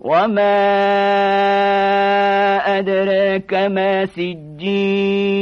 وما أدراك ما سجين